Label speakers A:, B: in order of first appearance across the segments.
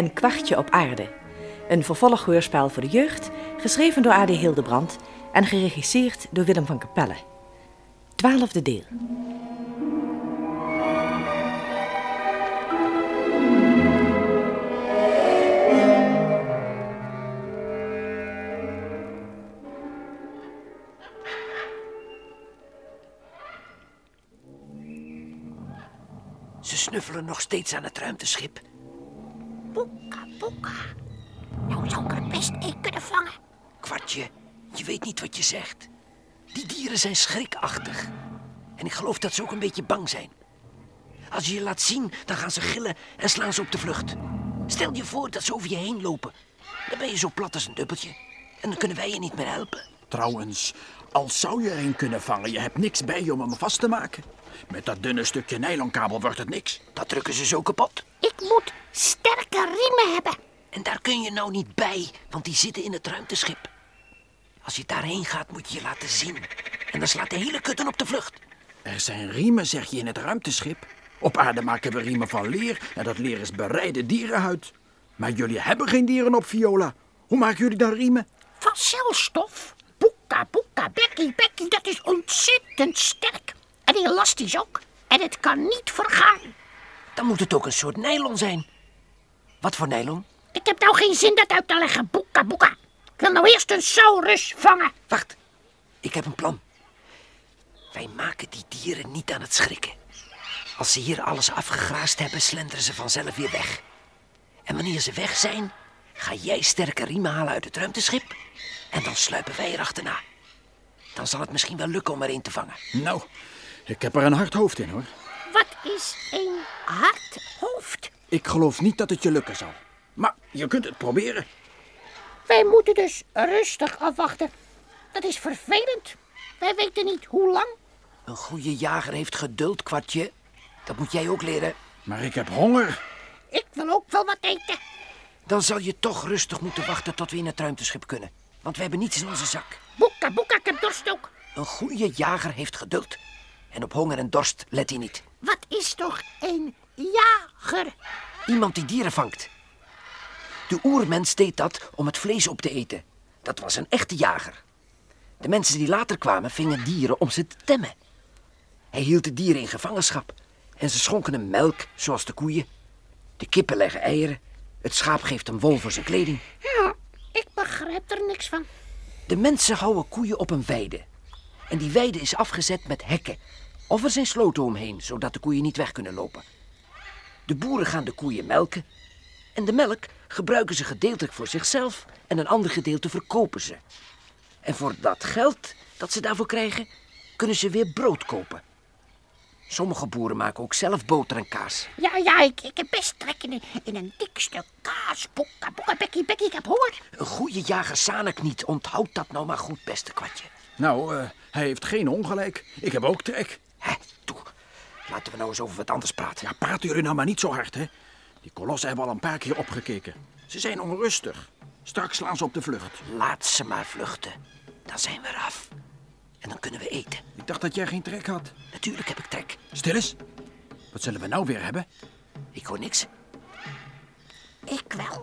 A: En Kwartje op aarde. Een vervolghoorspel voor de jeugd, geschreven door A.D. Hildebrand en geregisseerd door Willem van Capelle. Twaalfde deel.
B: Ze snuffelen nog steeds aan het ruimteschip.
C: Nou zou ik er best één kunnen vangen.
B: Kwartje, je weet niet wat je zegt. Die dieren zijn schrikachtig. En ik geloof dat ze ook een beetje bang zijn. Als je je laat zien, dan gaan ze gillen en slaan ze op de vlucht. Stel je voor dat ze over je heen lopen. Dan ben je zo plat als een dubbeltje. En dan kunnen wij je niet meer helpen.
D: Trouwens, als zou je er een kunnen vangen, je hebt niks bij je om hem vast te maken. Met dat dunne stukje nylonkabel wordt het niks.
B: Dat drukken ze zo kapot.
C: Ik moet sterke riemen hebben.
B: En daar kun je nou niet bij, want die zitten in het ruimteschip. Als je daarheen gaat, moet je je laten zien. En dan slaat de hele kutten op de vlucht.
D: Er zijn riemen, zeg je, in het ruimteschip. Op aarde maken we riemen van leer en dat leer is bereide dierenhuid. Maar jullie hebben geen dieren op Viola. Hoe maken jullie dan riemen?
C: Van celstof. Boeka, boeka, Becky, dat is ontzettend sterk. En elastisch ook. En het kan niet vergaan.
B: Dan moet het ook een soort nylon zijn. Wat voor nylon?
C: Ik heb nou geen zin dat uit te leggen, boeka, boeka. Ik wil nou eerst een saurus vangen.
B: Wacht, ik heb een plan. Wij maken die dieren niet aan het schrikken. Als ze hier alles afgegraast hebben, slenteren ze vanzelf weer weg. En wanneer ze weg zijn, ga jij sterke riemen halen uit het ruimteschip. En dan sluipen wij er achterna. Dan zal het misschien wel lukken om er een te vangen.
D: Nou, ik heb er een hard hoofd in hoor.
C: Wat is een hard hoofd?
D: Ik geloof niet dat het je lukken zal. Maar je kunt het proberen.
C: Wij moeten dus rustig afwachten. Dat is vervelend. Wij weten niet hoe lang.
B: Een goede jager heeft geduld, kwartje. Dat moet jij ook leren.
D: Maar ik heb honger.
C: Ik wil ook wel wat eten.
B: Dan zal je toch rustig moeten wachten tot we in het ruimteschip kunnen. Want we hebben niets in onze zak.
C: Boeka, boeka, ik heb dorst ook.
B: Een goede jager heeft geduld. En op honger en dorst let hij niet.
C: Wat is toch een jager?
B: Iemand die dieren vangt. De oermens deed dat om het vlees op te eten. Dat was een echte jager. De mensen die later kwamen vingen dieren om ze te temmen. Hij hield de dieren in gevangenschap. En ze schonken hem melk, zoals de koeien. De kippen leggen eieren. Het schaap geeft hem wol voor zijn kleding.
C: Ja, ik begrijp er niks van.
B: De mensen houden koeien op een weide. En die weide is afgezet met hekken. Of er zijn sloten omheen, zodat de koeien niet weg kunnen lopen. De boeren gaan de koeien melken. En de melk gebruiken ze gedeeltelijk voor zichzelf en een ander gedeelte verkopen ze. En voor dat geld dat ze daarvoor krijgen, kunnen ze weer brood kopen. Sommige boeren maken ook zelf boter en kaas.
C: Ja, ja, ik, ik heb best trek in, een- in een dik stuk kaas. Boeka, boeka, Becky, Becky, ik heb honger.
B: Een goede jager zanik niet. Onthoud dat nou maar goed, beste kwartje.
D: Nou, eh, hij heeft geen ongelijk. Ik heb ook trek.
B: Hé, toe. Laten we nou eens over wat anders praten.
D: Ja, praten jullie nou maar niet zo hard, hè? Die kolossen hebben al een paar keer opgekeken. Ze zijn onrustig. Straks slaan ze op de vlucht.
B: Laat ze maar vluchten. Dan zijn we eraf. En dan kunnen we eten.
D: Ik dacht dat jij geen trek had.
B: Natuurlijk heb ik trek.
D: Stil eens. Wat zullen we nou weer hebben?
B: Ik hoor niks.
C: Ik wel.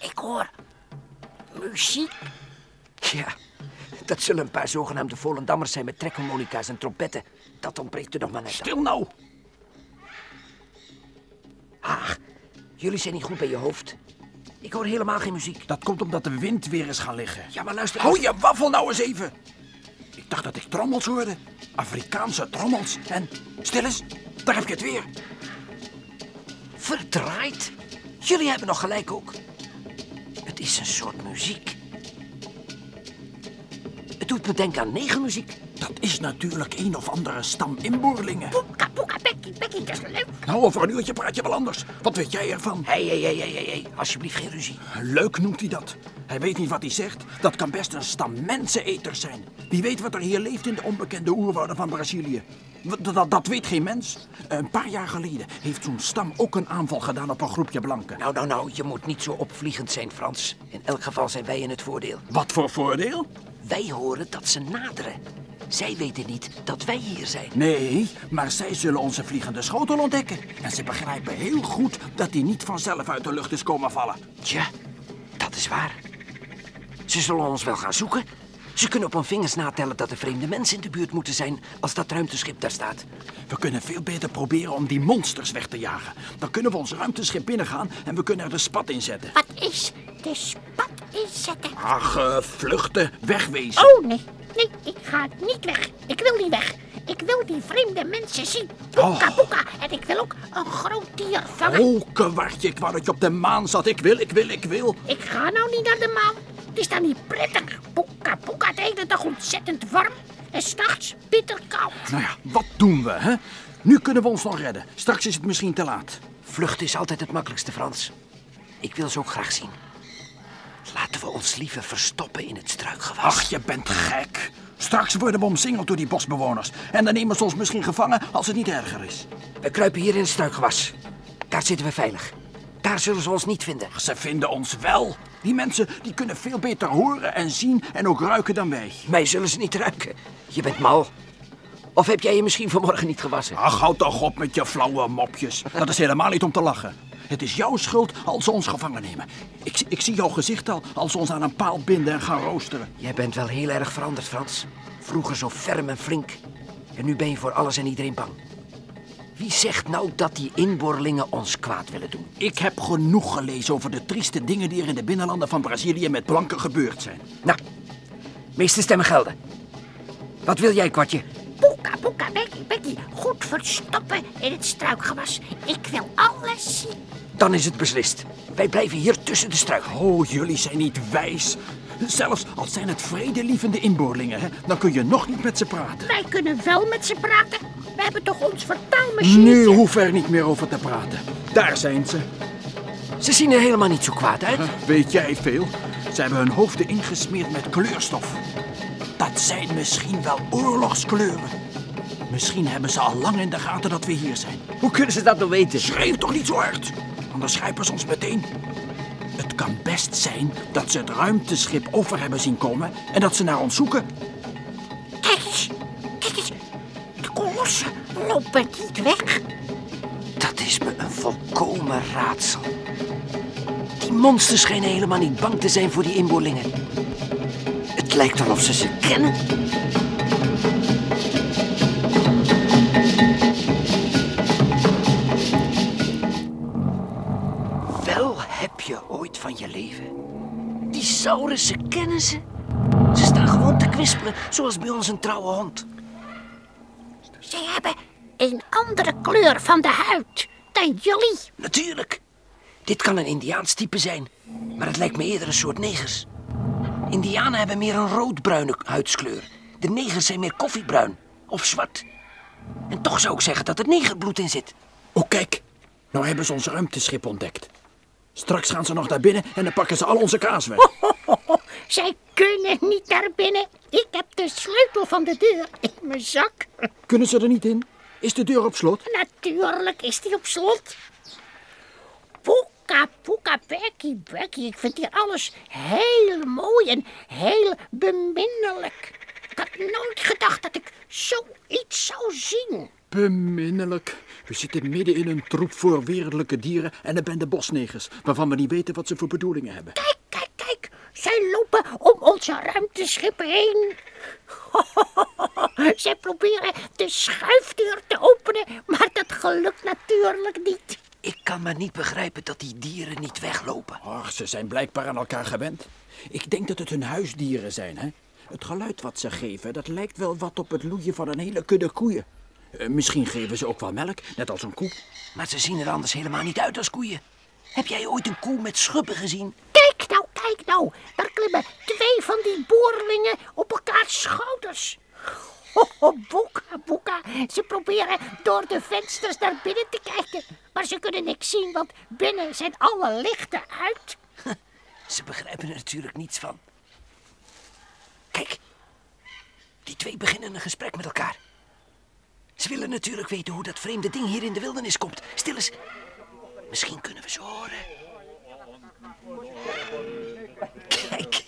C: Ik hoor muziek.
B: Ja, dat zullen een paar zogenaamde Volendammers zijn met trekharmonica's en trompetten. Dat ontbreekt er nog maar net.
D: Stil nou!
B: Ah, jullie zijn niet goed bij je hoofd. Ik hoor helemaal geen muziek.
D: Dat komt omdat de wind weer is gaan liggen.
B: Ja, maar luister...
D: Hou je waffel nou eens even! Trommels hoorde. Afrikaanse trommels. En, stil eens, daar heb je het weer.
B: Verdraaid. Jullie hebben nog gelijk ook. Het is een soort muziek. Het doet me denken aan negermuziek.
D: Dat is natuurlijk een of andere stam inboorlingen.
C: Becky, Becky, dat is leuk.
D: Nou, over een uurtje praat je wel anders. Wat weet jij ervan?
B: Hé, hé, hé, hé, hé, hé. Alsjeblieft geen ruzie.
D: Leuk noemt hij dat. Hij weet niet wat hij zegt. Dat kan best een stam menseneters zijn. Wie weet wat er hier leeft in de onbekende oerwouden van Brazilië. Dat, dat, dat weet geen mens. Een paar jaar geleden heeft zo'n stam ook een aanval gedaan op een groepje blanken.
B: Nou, nou, nou, je moet niet zo opvliegend zijn, Frans. In elk geval zijn wij in het voordeel.
D: Wat voor voordeel?
B: Wij horen dat ze naderen. Zij weten niet dat wij hier zijn.
D: Nee, maar zij zullen onze vliegende schotel ontdekken. En ze begrijpen heel goed dat die niet vanzelf uit de lucht is komen vallen.
B: Tja, dat is waar. Ze zullen ons wel gaan zoeken. Ze kunnen op hun vingers natellen dat er vreemde mensen in de buurt moeten zijn als dat ruimteschip daar staat.
D: We kunnen veel beter proberen om die monsters weg te jagen. Dan kunnen we ons ruimteschip binnengaan en we kunnen er de spat in zetten.
C: Wat is de spat inzetten?
D: Ach, eh, vluchten, wegwezen.
C: Oh, nee. Nee, ik ga niet weg. Ik wil niet weg. Ik wil die vreemde mensen zien. Boeka,
D: Oh.
C: boeka. En ik wil ook een groot dier vangen.
D: Oh, kwartje, ik wou dat je op de maan zat. Ik wil, ik wil, ik wil.
C: Ik ga nou niet naar de maan. Het is daar niet prettig. Boeka, boeka. De hele dag ontzettend warm. En s'nachts bitter koud.
D: Nou ja, wat doen we, hè? Nu kunnen we ons nog redden. Straks is het misschien te laat.
B: Vluchten is altijd het makkelijkste, Frans. Ik wil ze ook graag zien. We ons liever verstoppen in het struikgewas.
D: Ach, je bent gek. Straks worden we omsingeld door die bosbewoners. En dan nemen ze ons misschien gevangen als het niet erger is.
B: We kruipen hier in het struikgewas. Daar zitten we veilig. Daar zullen ze ons niet vinden.
D: Ze vinden ons wel. Die mensen die kunnen veel beter horen en zien en ook ruiken dan wij.
B: Mij zullen ze niet ruiken. Je bent mal. Of heb jij je misschien vanmorgen niet gewassen?
D: Ach, houd toch op met je flauwe mopjes. Dat is helemaal niet om te lachen. Het is jouw schuld als ze ons gevangen nemen. Ik, ik zie jouw gezicht al als ze ons aan een paal binden en gaan roosteren.
B: Jij bent wel heel erg veranderd, Frans. Vroeger zo ferm en flink. En nu ben je voor alles en iedereen bang. Wie zegt nou dat die inboorlingen ons kwaad willen doen?
D: Ik heb genoeg gelezen over de trieste dingen die er in de binnenlanden van Brazilië met blanken gebeurd zijn.
B: Nou, meeste stemmen gelden. Wat wil jij, kwartje?
C: Boeka, boeka, Becky, Becky. Goed verstoppen in het struikgewas. Ik wil alles zien.
B: Dan is het beslist. Wij blijven hier tussen de struiken.
D: Oh, jullie zijn niet wijs. Zelfs al zijn het vredelievende inboorlingen, hè, dan kun je nog niet met ze praten.
C: Wij kunnen wel met ze praten. We hebben toch ons vertaalmachine.
D: Nu hoeven we er niet meer over te praten. Daar zijn ze.
B: Ze zien er helemaal niet zo kwaad uit.
D: Weet jij veel? Ze hebben hun hoofden ingesmeerd met kleurstof. Dat zijn misschien wel oorlogskleuren. Misschien hebben ze al lang in de gaten dat we hier zijn.
B: Hoe kunnen ze dat nou weten?
D: Schreeuw toch niet zo hard, anders grijpen ze ons meteen. Het kan best zijn dat ze het ruimteschip over hebben zien komen en dat ze naar ons zoeken.
C: Kijk eens, kijk eens. De kolossen lopen niet weg.
B: Dat is me een volkomen raadsel. Die monsters schijnen helemaal niet bang te zijn voor die inboorlingen. Het lijkt wel of ze ze kennen. Je leven. Die saurussen kennen ze. Ze staan gewoon te kwispelen, zoals bij ons een trouwe hond.
C: Ze hebben een andere kleur van de huid dan jullie.
B: Natuurlijk. Dit kan een Indiaans type zijn, maar het lijkt me eerder een soort negers. Indianen hebben meer een roodbruine huidskleur. De negers zijn meer koffiebruin of zwart. En toch zou ik zeggen dat er negerbloed in zit.
D: Oh, kijk. Nou hebben ze ons ruimteschip ontdekt. Straks gaan ze nog naar binnen en dan pakken ze al onze kaas weg.
C: Zij kunnen niet naar binnen. Ik heb de sleutel van de deur in mijn zak.
D: Kunnen ze er niet in? Is de deur op slot?
C: Natuurlijk is die op slot. Poeka, poeka, Becky, Becky. Ik vind hier alles heel mooi en heel beminnelijk. Ik had nooit gedacht dat ik zoiets zou zien.
D: Beminnelijk. We zitten midden in een troep voor wereldlijke dieren en een bende bosnegers, waarvan we niet weten wat ze voor bedoelingen hebben.
C: Kijk, kijk, kijk. Zij lopen om onze ruimteschip heen. Zij proberen de schuifdeur te openen, maar dat gelukt natuurlijk niet.
B: Ik kan maar niet begrijpen dat die dieren niet weglopen.
D: Ach, ze zijn blijkbaar aan elkaar gewend. Ik denk dat het hun huisdieren zijn, hè? Het geluid wat ze geven, dat lijkt wel wat op het loeien van een hele kudde koeien. Eh, misschien geven ze ook wel melk, net als een koe.
B: Maar ze zien er anders helemaal niet uit als koeien. Heb jij ooit een koe met schubben gezien?
C: Kijk nou, kijk nou. Daar klimmen twee van die boorlingen op elkaars schouders. Oh, boeka, boeka. Ze proberen door de vensters naar binnen te kijken. Maar ze kunnen niks zien, want binnen zijn alle lichten uit.
B: Ze begrijpen er natuurlijk niets van. Kijk, die twee beginnen een gesprek met elkaar. Ze willen natuurlijk weten hoe dat vreemde ding hier in de wildernis komt. Stil eens. Misschien kunnen we ze horen. Kijk,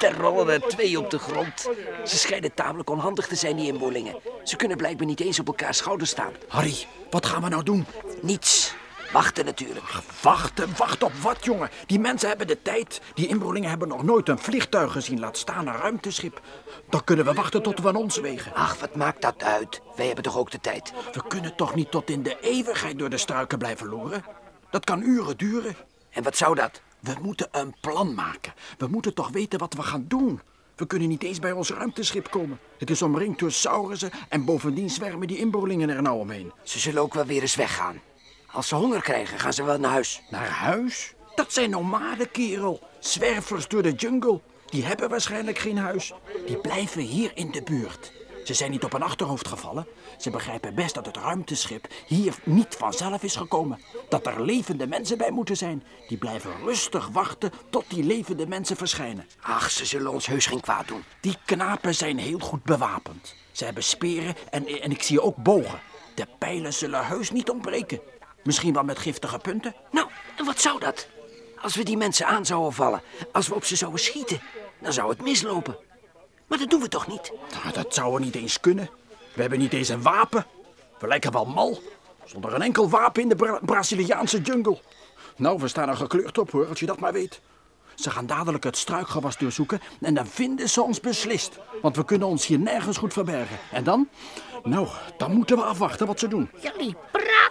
B: er rollen er twee op de grond. Ze schijnen tamelijk onhandig te zijn, die inboorlingen. Ze kunnen blijkbaar niet eens op elkaar schouders staan.
D: Harry, wat gaan we nou doen?
B: Niets. Wachten natuurlijk.
D: Wachten, wacht op wat, jongen? Die mensen hebben de tijd. Die inboorlingen hebben nog nooit een vliegtuig gezien, laat staan een ruimteschip. Dan kunnen we wachten tot we aan ons wegen.
B: Ach, wat maakt dat uit? Wij hebben toch ook de tijd?
D: We kunnen toch niet tot in de eeuwigheid door de struiken blijven loeren? Dat kan uren duren.
B: En wat zou dat?
D: We moeten een plan maken. We moeten toch weten wat we gaan doen. We kunnen niet eens bij ons ruimteschip komen. Het is omringd door saurussen en bovendien zwermen die inboorlingen er nou omheen.
B: Ze zullen ook wel weer eens weggaan. Als ze honger krijgen, gaan ze wel naar huis.
D: Naar huis? Dat zijn nomaden, kerel. Zwervers door de jungle. Die hebben waarschijnlijk geen huis. Die blijven hier in de buurt. Ze zijn niet op een achterhoofd gevallen. Ze begrijpen best dat het ruimteschip hier niet vanzelf is gekomen. Dat er levende mensen bij moeten zijn. Die blijven rustig wachten tot die levende mensen verschijnen.
B: Ach, ze zullen ons heus geen kwaad doen.
D: Die knapen zijn heel goed bewapend. Ze hebben speren en, en ik zie ook bogen. De pijlen zullen heus niet ontbreken. Misschien wel met giftige punten.
B: Nou, en wat zou dat? Als we die mensen aan zouden vallen, als we op ze zouden schieten, dan zou het mislopen. Maar dat doen we toch niet?
D: Nou, dat zou er niet eens kunnen. We hebben niet eens een wapen. We lijken wel mal. Zonder een enkel wapen in de Bra Braziliaanse jungle. Nou, we staan er gekleurd op hoor, als je dat maar weet. Ze gaan dadelijk het struikgewas doorzoeken en dan vinden ze ons beslist. Want we kunnen ons hier nergens goed verbergen. En dan? Nou, dan moeten we afwachten wat ze doen.
C: Jullie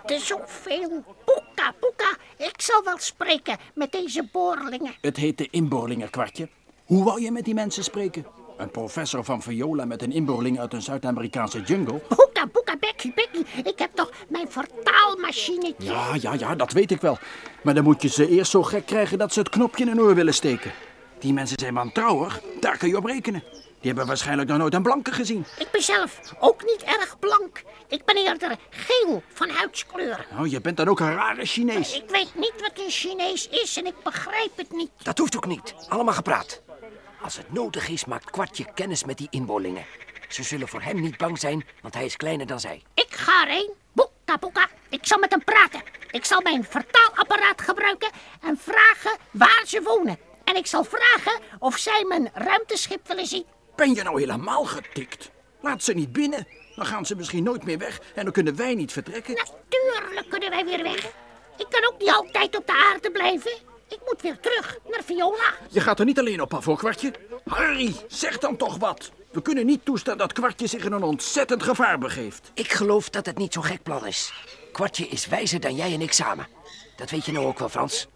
C: praten zoveel. Poeka, poeka. Ik zal wel spreken met deze boorlingen.
D: Het heet de inboorlingenkwartje. Hoe wou je met die mensen spreken? Een professor van viola met een inboorling uit een Zuid-Amerikaanse jungle?
C: Poeka, poeka, Becky, Becky. Ik heb toch mijn vertaalmachinetje.
D: Ja, ja, ja, dat weet ik wel. Maar dan moet je ze eerst zo gek krijgen dat ze het knopje in hun oor willen steken. Die mensen zijn wantrouwig, daar kun je op rekenen. Die hebben waarschijnlijk nog nooit een blanke gezien.
C: Ik ben zelf ook niet erg blank. Ik ben eerder geel van huidskleur.
D: Nou, je bent dan ook een rare Chinees.
C: Ik weet niet wat een Chinees is en ik begrijp het niet.
B: Dat hoeft ook niet. Allemaal gepraat. Als het nodig is, maakt Kwartje kennis met die inboorlingen. Ze zullen voor hem niet bang zijn, want hij is kleiner dan zij.
C: Ik ga erheen. Boeka, boeka. Ik zal met hem praten. Ik zal mijn vertaalapparaat gebruiken en vragen waar ze wonen. En ik zal vragen of zij mijn ruimteschip willen zien.
D: Ben je nou helemaal getikt? Laat ze niet binnen. Dan gaan ze misschien nooit meer weg en dan kunnen wij niet vertrekken.
C: Natuurlijk kunnen wij weer weg. Ik kan ook niet altijd op de aarde blijven. Ik moet weer terug naar Viola.
D: Je gaat er niet alleen op af hoor, Kwartje. Harry, zeg dan toch wat. We kunnen niet toestaan dat Kwartje zich in een ontzettend gevaar begeeft.
B: Ik geloof dat het niet zo'n gek plan is. Kwartje is wijzer dan jij en ik samen. Dat weet je nou ook wel, Frans.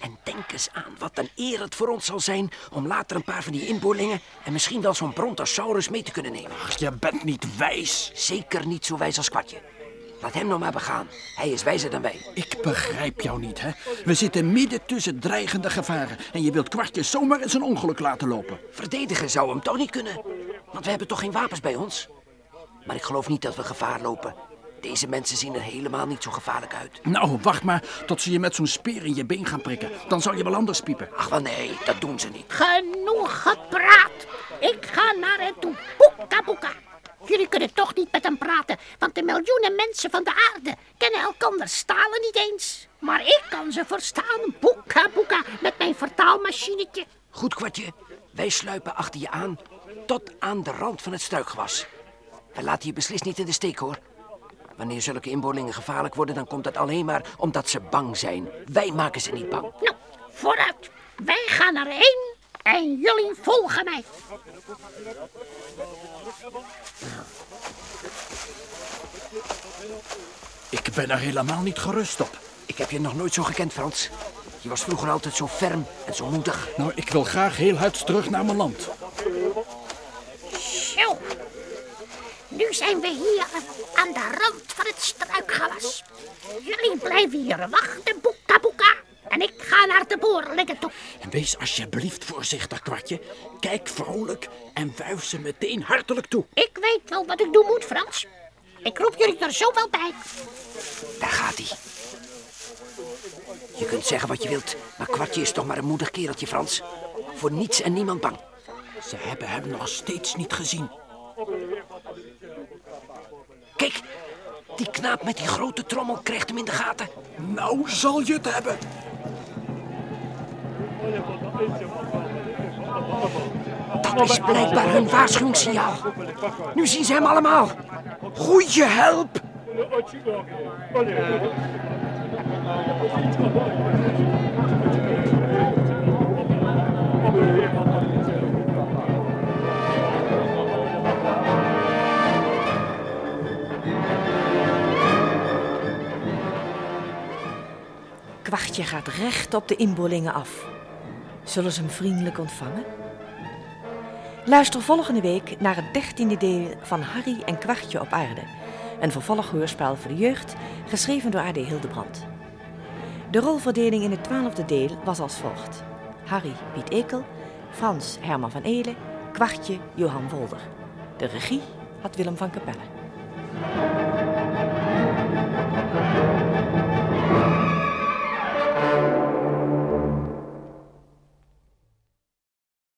B: En denk eens aan wat een eer het voor ons zal zijn om later een paar van die inboorlingen en misschien wel zo'n brontosaurus mee te kunnen nemen.
D: Ach, je bent niet wijs.
B: Zeker niet zo wijs als Kwartje. Laat hem nou maar begaan. Hij is wijzer dan wij.
D: Ik begrijp jou niet, hè? We zitten midden tussen dreigende gevaren en je wilt Kwartje zomaar in zijn ongeluk laten lopen.
B: Verdedigen zou hem toch niet kunnen? Want we hebben toch geen wapens bij ons? Maar ik geloof niet dat we gevaar lopen. Deze mensen zien er helemaal niet zo gevaarlijk uit.
D: Nou, wacht maar tot ze je met zo'n speer in je been gaan prikken. Dan zal je wel anders piepen.
B: Ach, wel nee, dat doen ze niet.
C: Genoeg gepraat. Ik ga naar hen toe. Boeka, boeka. Jullie kunnen toch niet met hem praten, want de miljoenen mensen van de aarde kennen elkander stalen niet eens. Maar ik kan ze verstaan, boeka, boeka, met mijn vertaalmachinetje.
B: Goed, Kwartje. Wij sluipen achter je aan tot aan de rand van het struikgewas. We laten je beslist niet in de steek, hoor. Wanneer zulke inboorlingen gevaarlijk worden, dan komt dat alleen maar omdat ze bang zijn. Wij maken ze niet bang.
C: Nou, vooruit. Wij gaan erheen en jullie volgen mij.
D: Ik ben er helemaal niet gerust op.
B: Ik heb je nog nooit zo gekend, Frans. Je was vroeger altijd zo ferm en zo moedig.
D: Nou, ik wil graag heel hard terug naar mijn land.
C: Zo. Nu zijn we hier aan de rand van het struikgewas. Jullie blijven hier wachten, boeka, boeka. En ik ga naar de boorlingen toe.
D: En wees alsjeblieft voorzichtig, Kwartje. Kijk vrolijk en wuif ze meteen hartelijk toe.
C: Ik weet wel wat ik doen moet, Frans. Ik roep jullie er zo wel bij.
B: Daar gaat hij. Je kunt zeggen wat je wilt, maar Kwartje is toch maar een moedig kereltje, Frans. Voor niets en niemand bang.
D: Ze hebben hem nog steeds niet gezien.
B: Kijk, die knaap met die grote trommel krijgt hem in de gaten.
D: Nou zal je het hebben.
B: Dat is blijkbaar hun waarschuwingssignaal. Nu zien ze hem allemaal. Goeie help!
A: Kwartje gaat recht op de inboorlingen af. Zullen ze hem vriendelijk ontvangen? Luister volgende week naar het dertiende deel van Harry en Kwartje op aarde. Een vervolghoorspel voor de jeugd, geschreven door A.D. Hildebrand. De rolverdeling in het twaalfde deel was als volgt. Harry Piet Ekel, Frans Herman van Elen, Kwartje Johan Wolder. De regie had Willem van Capelle.